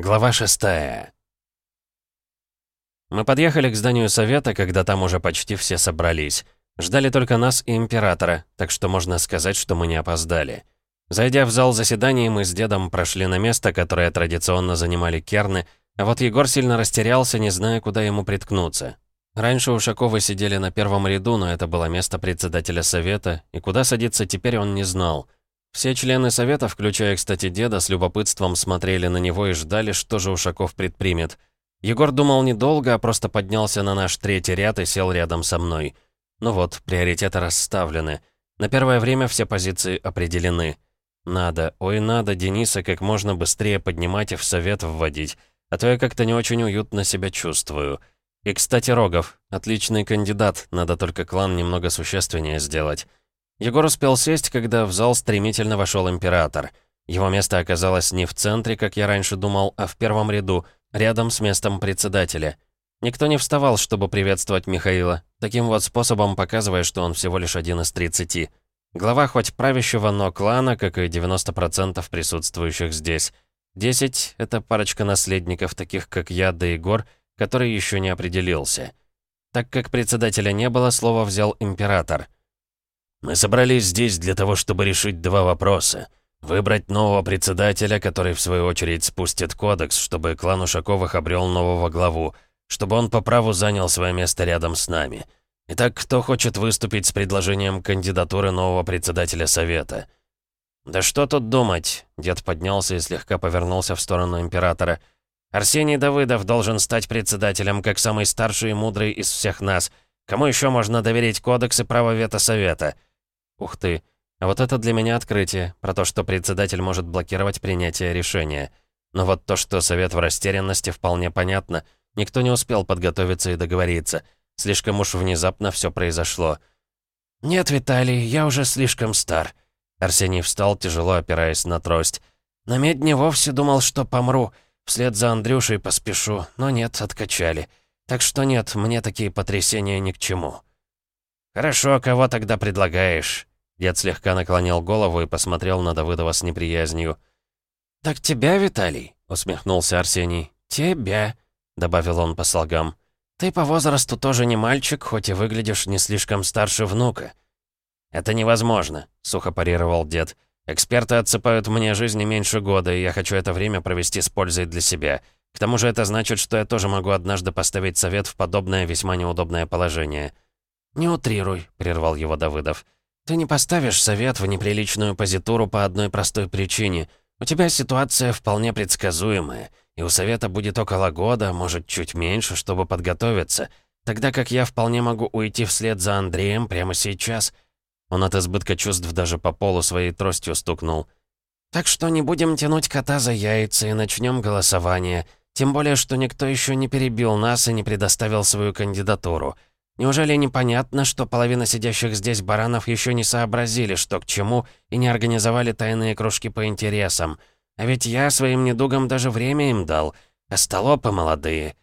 Глава шестая. Мы подъехали к зданию совета, когда там уже почти все собрались. Ждали только нас и императора, так что можно сказать, что мы не опоздали. Зайдя в зал заседаний, мы с дедом прошли на место, которое традиционно занимали керны, а вот Егор сильно растерялся, не зная, куда ему приткнуться. Раньше Ушаковы сидели на первом ряду, но это было место председателя совета, и куда садиться теперь он не знал — все члены совета, включая, кстати, деда, с любопытством смотрели на него и ждали, что же Ушаков предпримет. Егор думал недолго, а просто поднялся на наш третий ряд и сел рядом со мной. Ну вот, приоритеты расставлены. На первое время все позиции определены. Надо, ой, надо Дениса как можно быстрее поднимать и в совет вводить, а то я как-то не очень уютно себя чувствую. И, кстати, Рогов, отличный кандидат, надо только клан немного существеннее сделать. Егор успел сесть, когда в зал стремительно вошел император. Его место оказалось не в центре, как я раньше думал, а в первом ряду, рядом с местом председателя. Никто не вставал, чтобы приветствовать Михаила, таким вот способом показывая, что он всего лишь один из 30. Глава хоть правящего, но клана, как и 90% присутствующих здесь. 10 — это парочка наследников, таких как я да Егор, который еще не определился. Так как председателя не было, слово взял император — мы собрались здесь для того, чтобы решить два вопроса. Выбрать нового председателя, который в свою очередь спустит кодекс, чтобы клан Ушаковых обрел нового главу, чтобы он по праву занял свое место рядом с нами. Итак, кто хочет выступить с предложением кандидатуры нового председателя совета? «Да что тут думать?» Дед поднялся и слегка повернулся в сторону императора. «Арсений Давыдов должен стать председателем, как самый старший и мудрый из всех нас. Кому еще можно доверить кодекс и право вето совета?» Ух ты. А вот это для меня открытие, про то, что председатель может блокировать принятие решения. Но вот то, что совет в растерянности, вполне понятно. Никто не успел подготовиться и договориться. Слишком уж внезапно все произошло. «Нет, Виталий, я уже слишком стар». Арсений встал, тяжело опираясь на трость. «На медне вовсе думал, что помру. Вслед за Андрюшей поспешу, но нет, откачали. Так что нет, мне такие потрясения ни к чему». «Хорошо, кого тогда предлагаешь?» Дед слегка наклонил голову и посмотрел на Давыдова с неприязнью. «Так тебя, Виталий?» — усмехнулся Арсений. «Тебя», — добавил он по слогам. «Ты по возрасту тоже не мальчик, хоть и выглядишь не слишком старше внука». «Это невозможно», — сухо парировал дед. «Эксперты отсыпают мне жизни меньше года, и я хочу это время провести с пользой для себя. К тому же это значит, что я тоже могу однажды поставить совет в подобное весьма неудобное положение». «Не утрируй», — прервал его Давыдов. Ты не поставишь совет в неприличную позитуру по одной простой причине. У тебя ситуация вполне предсказуемая, и у совета будет около года, может, чуть меньше, чтобы подготовиться, тогда как я вполне могу уйти вслед за Андреем прямо сейчас. Он от избытка чувств даже по полу своей тростью стукнул. Так что не будем тянуть кота за яйца и начнем голосование, тем более, что никто еще не перебил нас и не предоставил свою кандидатуру. Неужели непонятно, что половина сидящих здесь баранов еще не сообразили, что к чему, и не организовали тайные кружки по интересам? А ведь я своим недугам даже время им дал. Остолопы молодые.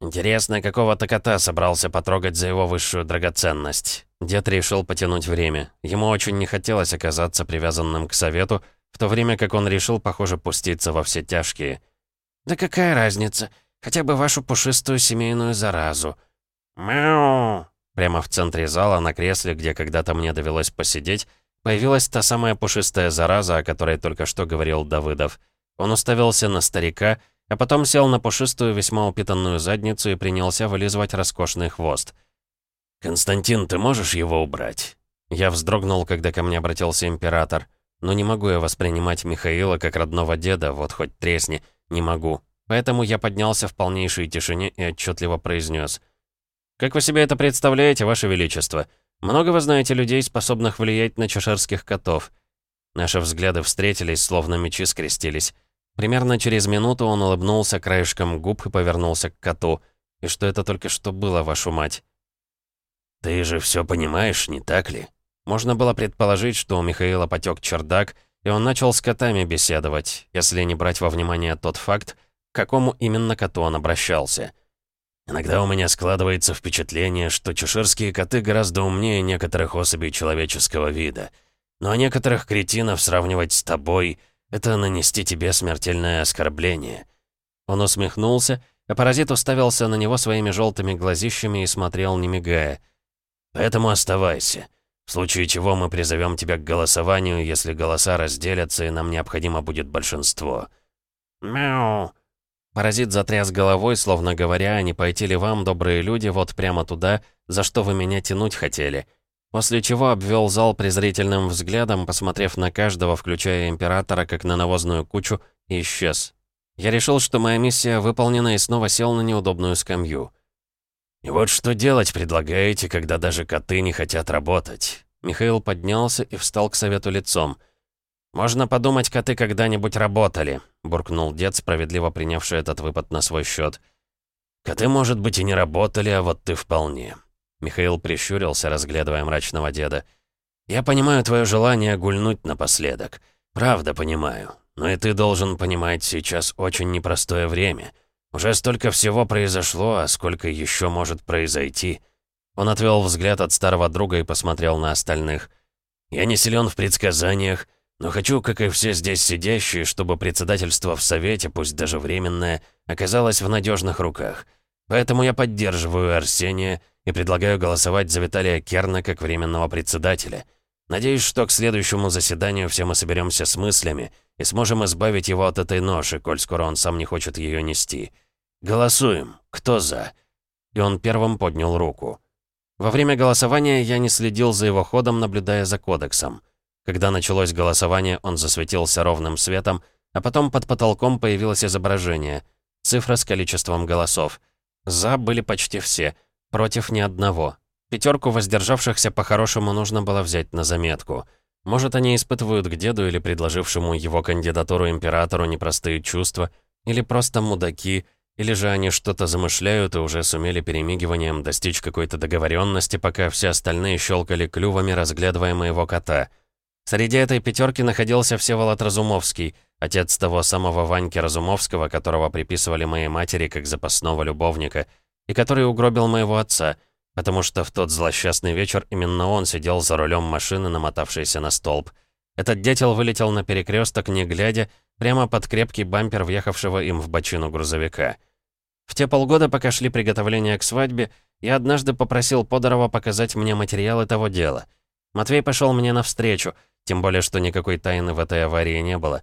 Интересно, какого-то кота собрался потрогать за его высшую драгоценность. Дед решил потянуть время. Ему очень не хотелось оказаться привязанным к совету, в то время как он решил, похоже, пуститься во все тяжкие. «Да какая разница? Хотя бы вашу пушистую семейную заразу», «Мяу!» Прямо в центре зала, на кресле, где когда-то мне довелось посидеть, появилась та самая пушистая зараза, о которой только что говорил Давыдов. Он уставился на старика, а потом сел на пушистую, весьма упитанную задницу и принялся вылизывать роскошный хвост. «Константин, ты можешь его убрать?» Я вздрогнул, когда ко мне обратился император. Но не могу я воспринимать Михаила как родного деда, вот хоть тресни, не могу. Поэтому я поднялся в полнейшей тишине и отчетливо произнес: «Как вы себе это представляете, Ваше Величество? Много вы знаете людей, способных влиять на чешерских котов?» Наши взгляды встретились, словно мечи скрестились. Примерно через минуту он улыбнулся краешком губ и повернулся к коту. «И что это только что было, вашу мать?» «Ты же все понимаешь, не так ли?» Можно было предположить, что у Михаила потек чердак, и он начал с котами беседовать, если не брать во внимание тот факт, к какому именно коту он обращался. Иногда у меня складывается впечатление, что чеширские коты гораздо умнее некоторых особей человеческого вида. Но некоторых кретинов сравнивать с тобой это нанести тебе смертельное оскорбление». Он усмехнулся, а паразит уставился на него своими желтыми глазищами и смотрел, не мигая. «Поэтому оставайся. В случае чего мы призовем тебя к голосованию, если голоса разделятся, и нам необходимо будет большинство». «Мяу!» Паразит затряс головой, словно говоря, «А не пойти ли вам, добрые люди, вот прямо туда, за что вы меня тянуть хотели?» После чего обвел зал презрительным взглядом, посмотрев на каждого, включая Императора, как на навозную кучу, и исчез. Я решил, что моя миссия выполнена, и снова сел на неудобную скамью. «И вот что делать предлагаете, когда даже коты не хотят работать?» Михаил поднялся и встал к совету лицом. «Можно подумать, коты когда-нибудь работали», — буркнул дед, справедливо принявший этот выпад на свой счет. «Коты, может быть, и не работали, а вот ты вполне. Михаил прищурился, разглядывая мрачного деда. «Я понимаю твое желание гульнуть напоследок. Правда понимаю. Но и ты должен понимать, сейчас очень непростое время. Уже столько всего произошло, а сколько еще может произойти?» Он отвел взгляд от старого друга и посмотрел на остальных. «Я не силен в предсказаниях, но хочу, как и все здесь сидящие, чтобы председательство в Совете, пусть даже временное, оказалось в надежных руках. Поэтому я поддерживаю Арсения и предлагаю голосовать за Виталия Керна как временного председателя. Надеюсь, что к следующему заседанию все мы соберемся с мыслями и сможем избавить его от этой ноши, коль скоро он сам не хочет ее нести. Голосуем. Кто за?» И он первым поднял руку. Во время голосования я не следил за его ходом, наблюдая за кодексом. Когда началось голосование, он засветился ровным светом, а потом под потолком появилось изображение. Цифра с количеством голосов. «За» были почти все — Против ни одного. Пятерку воздержавшихся по-хорошему нужно было взять на заметку. Может, они испытывают к деду или предложившему его кандидатуру императору непростые чувства, или просто мудаки, или же они что-то замышляют и уже сумели перемигиванием достичь какой-то договоренности, пока все остальные щелкали клювами, разглядывая моего кота. Среди этой пятерки находился Всеволод Разумовский, отец того самого Ваньки Разумовского, которого приписывали моей матери как запасного любовника — и который угробил моего отца, потому что в тот злосчастный вечер именно он сидел за рулем машины, намотавшейся на столб. Этот дятел вылетел на перекресток, не глядя, прямо под крепкий бампер въехавшего им в бочину грузовика. В те полгода, пока шли приготовления к свадьбе, я однажды попросил Подорова показать мне материалы того дела. Матвей пошел мне навстречу, тем более, что никакой тайны в этой аварии не было.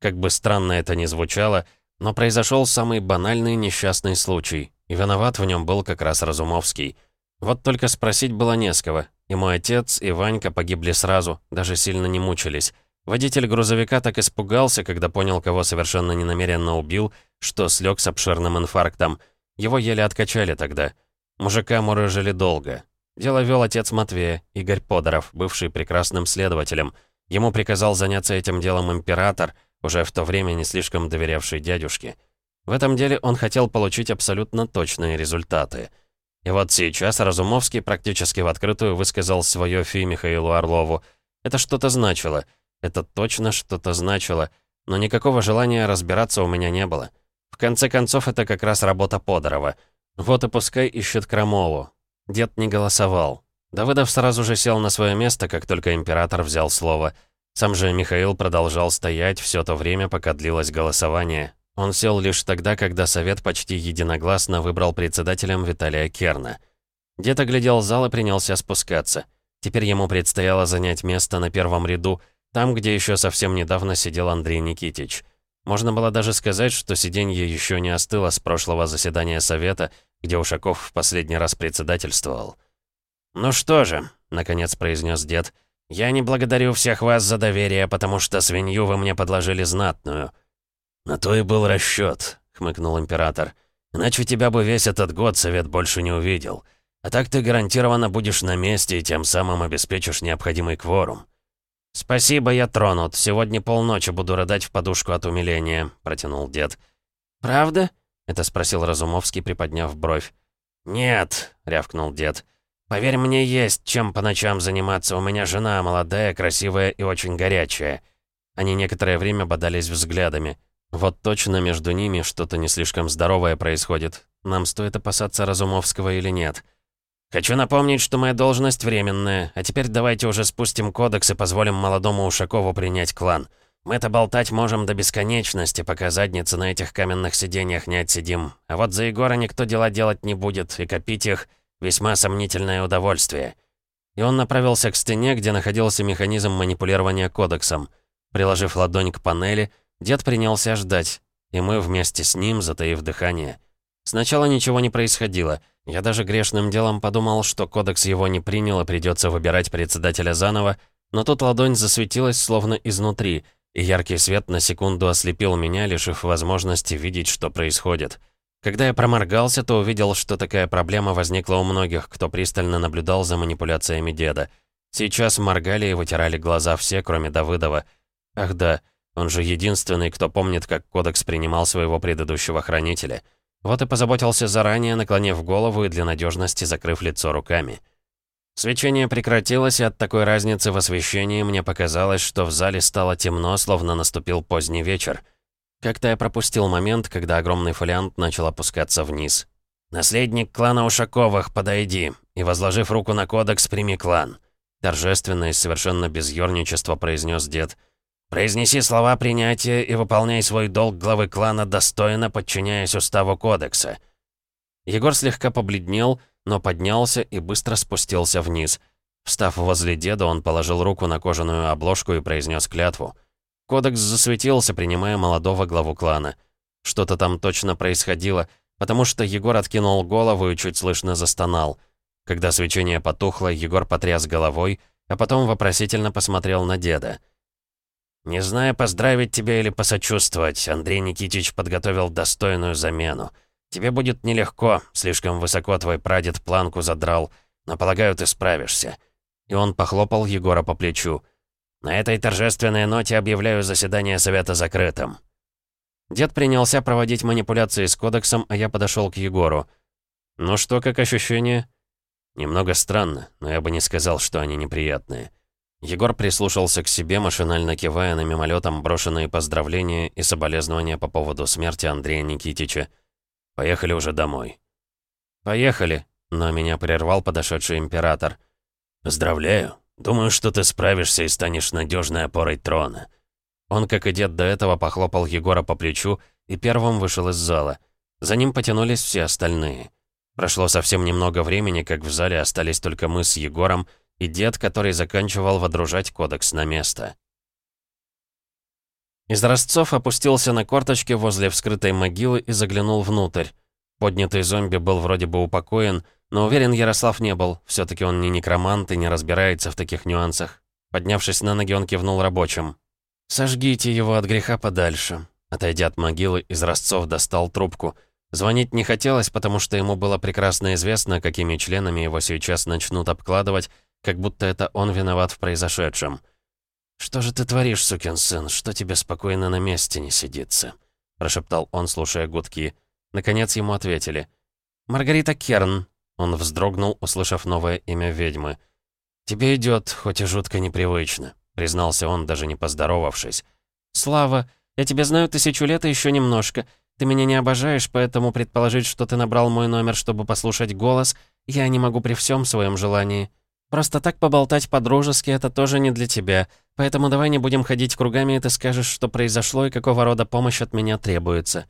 Как бы странно это ни звучало, но произошел самый банальный несчастный случай, и виноват в нем был как раз Разумовский. Вот только спросить было не с кого. И мой отец, и Ванька погибли сразу, даже сильно не мучились. Водитель грузовика так испугался, когда понял, кого совершенно ненамеренно убил, что слег с обширным инфарктом. Его еле откачали тогда. Мужика мурыжили долго. Дело вел отец Матвея, Игорь Подоров, бывший прекрасным следователем. Ему приказал заняться этим делом император, уже в то время не слишком доверявший дядюшке. В этом деле он хотел получить абсолютно точные результаты. И вот сейчас Разумовский практически в открытую высказал свое фи Михаилу Орлову. Это что-то значило. Это точно что-то значило. Но никакого желания разбираться у меня не было. В конце концов, это как раз работа Подорова. Вот и пускай ищет Крамолу. Дед не голосовал. Давыдов сразу же сел на свое место, как только император взял слово. Сам же Михаил продолжал стоять все то время, пока длилось голосование. Он сел лишь тогда, когда Совет почти единогласно выбрал председателем Виталия Керна. Дед оглядел зал и принялся спускаться. Теперь ему предстояло занять место на первом ряду, там, где еще совсем недавно сидел Андрей Никитич. Можно было даже сказать, что сиденье еще не остыло с прошлого заседания Совета, где Ушаков в последний раз председательствовал. «Ну что же», — наконец произнес дед, — «я не благодарю всех вас за доверие, потому что свинью вы мне подложили знатную». «На то и был расчет», — хмыкнул император. «Иначе тебя бы весь этот год совет больше не увидел. А так ты гарантированно будешь на месте и тем самым обеспечишь необходимый кворум». «Спасибо, я тронут. Сегодня полночи буду рыдать в подушку от умиления», — протянул дед. «Правда?» — это спросил Разумовский, приподняв бровь. «Нет», — рявкнул дед. «Поверь мне, есть чем по ночам заниматься. У меня жена молодая, красивая и очень горячая». Они некоторое время бодались взглядами. Вот точно между ними что-то не слишком здоровое происходит. Нам стоит опасаться Разумовского или нет? Хочу напомнить, что моя должность временная, а теперь давайте уже спустим кодекс и позволим молодому Ушакову принять клан. Мы-то болтать можем до бесконечности, пока задницы на этих каменных сиденьях не отсидим. А вот за Егора никто дела делать не будет, и копить их — весьма сомнительное удовольствие». И он направился к стене, где находился механизм манипулирования кодексом. Приложив ладонь к панели, дед принялся ждать, и мы вместе с ним, затаив дыхание. Сначала ничего не происходило. Я даже грешным делом подумал, что кодекс его не принял и придется выбирать председателя заново, но тут ладонь засветилась словно изнутри — и яркий свет на секунду ослепил меня, лишив возможности видеть, что происходит. Когда я проморгался, то увидел, что такая проблема возникла у многих, кто пристально наблюдал за манипуляциями деда. Сейчас моргали и вытирали глаза все, кроме Давыдова. Ах да, он же единственный, кто помнит, как Кодекс принимал своего предыдущего хранителя. Вот и позаботился заранее, наклонив голову и для надежности закрыв лицо руками. Свечение прекратилось, и от такой разницы в освещении мне показалось, что в зале стало темно, словно наступил поздний вечер. Как-то я пропустил момент, когда огромный фолиант начал опускаться вниз. «Наследник клана Ушаковых, подойди, и, возложив руку на кодекс, прими клан», торжественно и совершенно без ёрничества произнес дед. «Произнеси слова принятия и выполняй свой долг главы клана достойно, подчиняясь уставу кодекса». Егор слегка побледнел, но поднялся и быстро спустился вниз. Встав возле деда, он положил руку на кожаную обложку и произнес клятву. Кодекс засветился, принимая молодого главу клана. Что-то там точно происходило, потому что Егор откинул голову и чуть слышно застонал. Когда свечение потухло, Егор потряс головой, а потом вопросительно посмотрел на деда. «Не знаю, поздравить тебя или посочувствовать, Андрей Никитич подготовил достойную замену. Тебе будет нелегко, слишком высоко твой прадед планку задрал, но, полагаю, ты справишься». И он похлопал Егора по плечу. «На этой торжественной ноте объявляю заседание совета закрытым». Дед принялся проводить манипуляции с кодексом, а я подошел к Егору. «Ну что, как ощущение?» «Немного странно, но я бы не сказал, что они неприятные». Егор прислушался к себе, машинально кивая на мимолетом брошенные поздравления и соболезнования по поводу смерти Андрея Никитича. Поехали уже домой». «Поехали», но меня прервал подошедший император. «Поздравляю. Думаю, что ты справишься и станешь надежной опорой трона». Он, как и дед до этого, похлопал Егора по плечу и первым вышел из зала. За ним потянулись все остальные. Прошло совсем немного времени, как в зале остались только мы с Егором и дед, который заканчивал водружать кодекс на место. Из Ростцов опустился на корточки возле вскрытой могилы и заглянул внутрь. Поднятый зомби был вроде бы упокоен, но уверен Ярослав не был. все таки он не некромант и не разбирается в таких нюансах. Поднявшись на ноги, он кивнул рабочим. «Сожгите его от греха подальше». Отойдя от могилы, из Ростцов достал трубку. Звонить не хотелось, потому что ему было прекрасно известно, какими членами его сейчас начнут обкладывать, как будто это он виноват в произошедшем. «Что же ты творишь, сукин сын? Что тебе спокойно на месте не сидится?» Прошептал он, слушая гудки. Наконец ему ответили. «Маргарита Керн». Он вздрогнул, услышав новое имя ведьмы. «Тебе идет, хоть и жутко непривычно», — признался он, даже не поздоровавшись. «Слава, я тебя знаю тысячу лет и еще немножко. Ты меня не обожаешь, поэтому предположить, что ты набрал мой номер, чтобы послушать голос, я не могу при всем своем желании». Просто так поболтать по-дружески — это тоже не для тебя. Поэтому давай не будем ходить кругами, и ты скажешь, что произошло и какого рода помощь от меня требуется».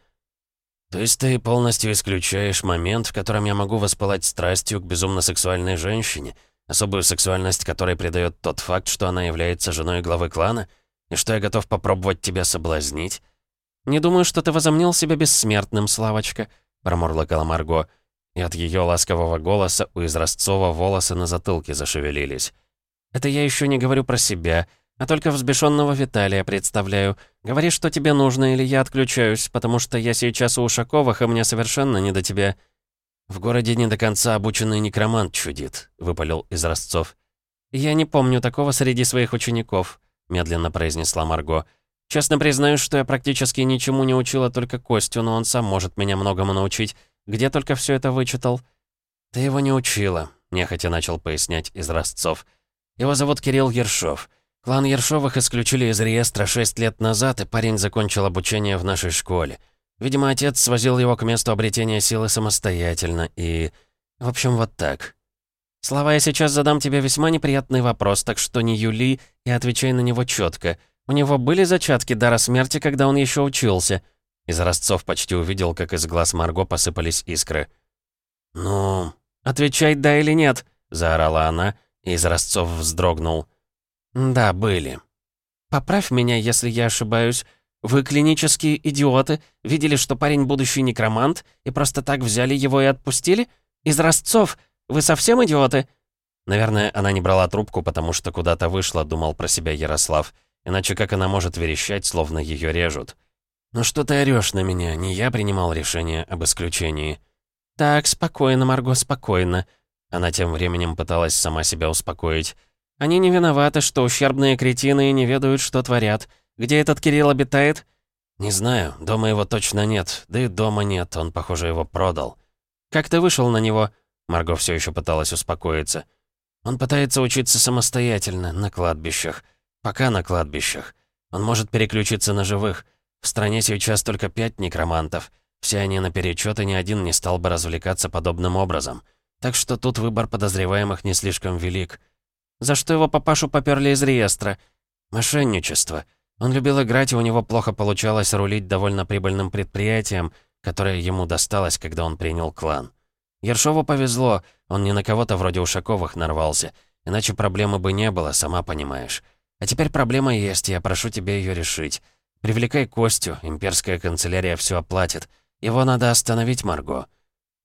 «То есть ты полностью исключаешь момент, в котором я могу воспылать страстью к безумно-сексуальной женщине, особую сексуальность которой придает тот факт, что она является женой главы клана, и что я готов попробовать тебя соблазнить?» «Не думаю, что ты возомнил себя бессмертным, Славочка», — промурлыкала Марго и от ее ласкового голоса у Изразцова волосы на затылке зашевелились. «Это я еще не говорю про себя, а только взбешенного Виталия представляю. Говори, что тебе нужно, или я отключаюсь, потому что я сейчас у Ушаковых, и мне совершенно не до тебя». «В городе не до конца обученный некромант чудит», — выпалил Изразцов. «Я не помню такого среди своих учеников», — медленно произнесла Марго. «Честно признаюсь, что я практически ничему не учила только Костю, но он сам может меня многому научить. Где только все это вычитал?» «Ты его не учила», — нехотя начал пояснять из Ростцов. «Его зовут Кирилл Ершов. Клан Ершовых исключили из реестра шесть лет назад, и парень закончил обучение в нашей школе. Видимо, отец свозил его к месту обретения силы самостоятельно, и... В общем, вот так. Слава, я сейчас задам тебе весьма неприятный вопрос, так что не юли и отвечай на него четко. У него были зачатки дара смерти, когда он еще учился?» Из Ростцов почти увидел, как из глаз Марго посыпались искры. «Ну...» «Отвечай, да или нет!» — заорала она, и из Ростцов вздрогнул. «Да, были. Поправь меня, если я ошибаюсь. Вы клинические идиоты, видели, что парень будущий некромант, и просто так взяли его и отпустили? Из Ростцов! Вы совсем идиоты?» Наверное, она не брала трубку, потому что куда-то вышла, думал про себя Ярослав. Иначе как она может верещать, словно ее режут? «Ну что ты орёшь на меня? Не я принимал решение об исключении». «Так, спокойно, Марго, спокойно». Она тем временем пыталась сама себя успокоить. «Они не виноваты, что ущербные кретины не ведают, что творят. Где этот Кирилл обитает?» «Не знаю. Дома его точно нет. Да и дома нет. Он, похоже, его продал». «Как ты вышел на него?» Марго все еще пыталась успокоиться. «Он пытается учиться самостоятельно, на кладбищах. Пока на кладбищах. Он может переключиться на живых. В стране сейчас только пять некромантов. Все они наперечет, и ни один не стал бы развлекаться подобным образом. Так что тут выбор подозреваемых не слишком велик. За что его папашу поперли из реестра? Мошенничество. Он любил играть, и у него плохо получалось рулить довольно прибыльным предприятием, которое ему досталось, когда он принял клан. Ершову повезло, он не на кого-то вроде Ушаковых нарвался, иначе проблемы бы не было, сама понимаешь. А теперь проблема есть, я прошу тебя ее решить. Привлекай Костю, имперская канцелярия все оплатит. Его надо остановить, Марго».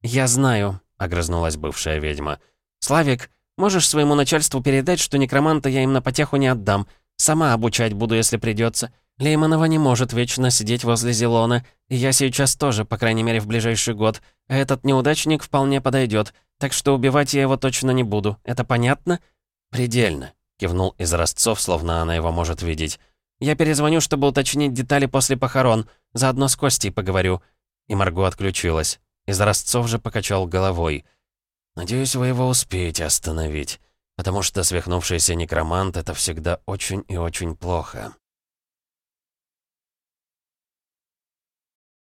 «Я знаю», — огрызнулась бывшая ведьма. «Славик, можешь своему начальству передать, что некроманта я им на потеху не отдам. Сама обучать буду, если придется. Лейманова не может вечно сидеть возле Зелона, и я сейчас тоже, по крайней мере, в ближайший год. А этот неудачник вполне подойдет, так что убивать я его точно не буду. Это понятно?» «Предельно», Кивнул из Ростцов, словно она его может видеть. «Я перезвоню, чтобы уточнить детали после похорон. Заодно с Костей поговорю». И Марго отключилась. Из же покачал головой. «Надеюсь, вы его успеете остановить, потому что свихнувшийся некромант — это всегда очень и очень плохо».